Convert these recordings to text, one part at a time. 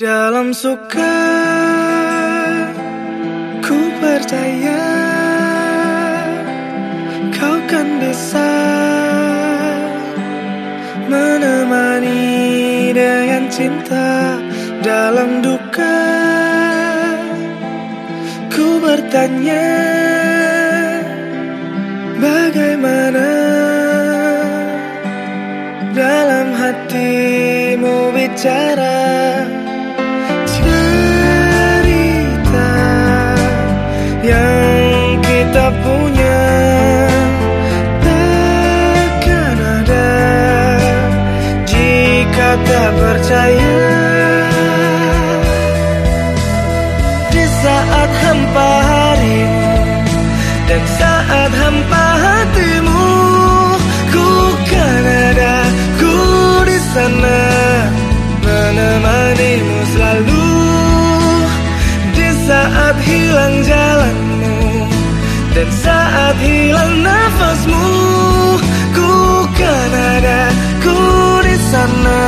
Dalam suka ku percaya kau kan bisa menemani dengan cinta dalam duka. Ku bertanya bagaimana dalam hatimu bicara punya. Takkan ada Jika tak percaya. Di saat hampa harimu Dan saat hampa hatimu Ku kan ada Ku di sana saat hilang nafasmu Ku kan ada Ku di sana.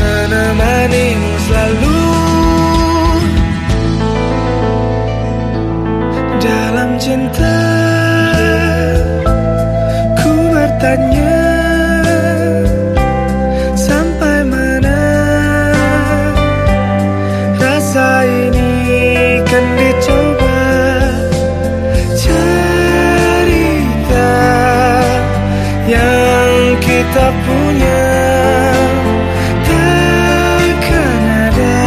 Menemanimu selalu. Dalam cinta Ku bertanya kita punya Takkan ada.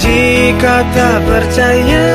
Jika tak percaya